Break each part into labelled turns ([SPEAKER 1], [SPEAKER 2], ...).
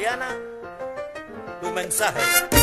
[SPEAKER 1] Galeana, tu mensaje.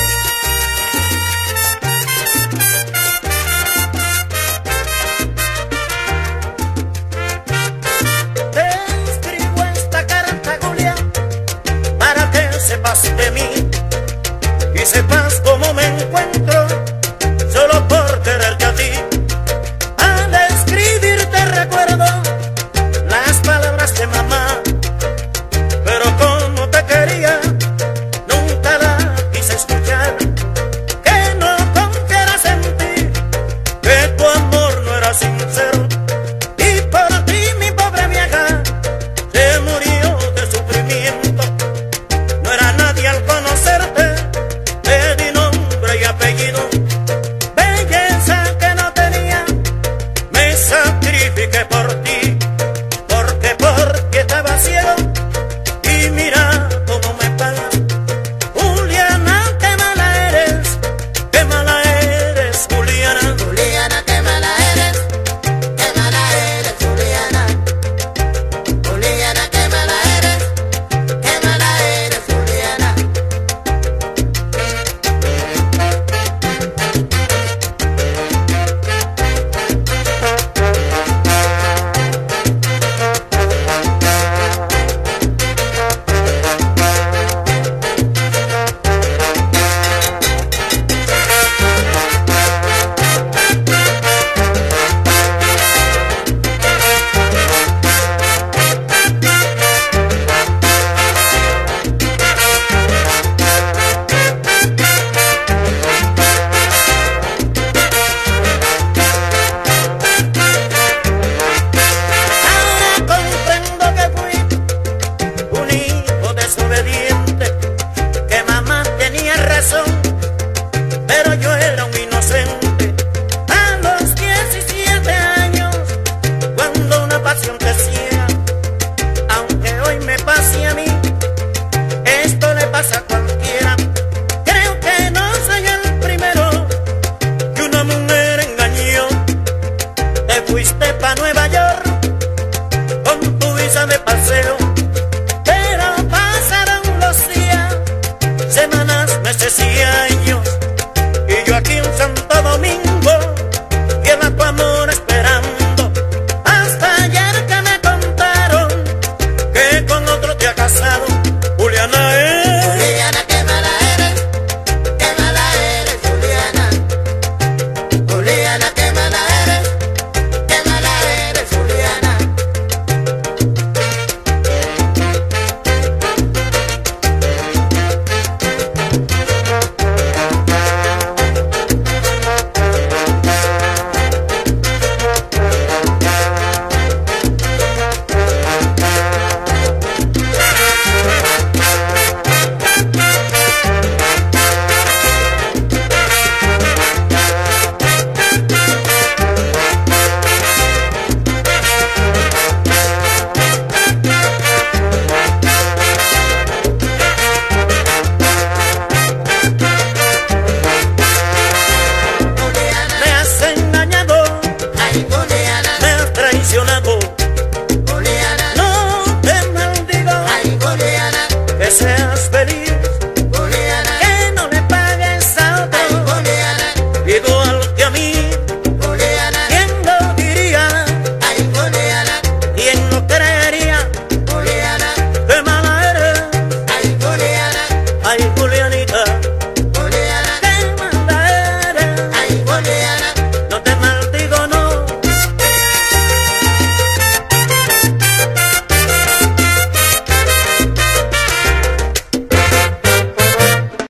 [SPEAKER 1] sacrifiqué por ti, porque por ti estaba ciego y mira. fuiste pa' Nueva York.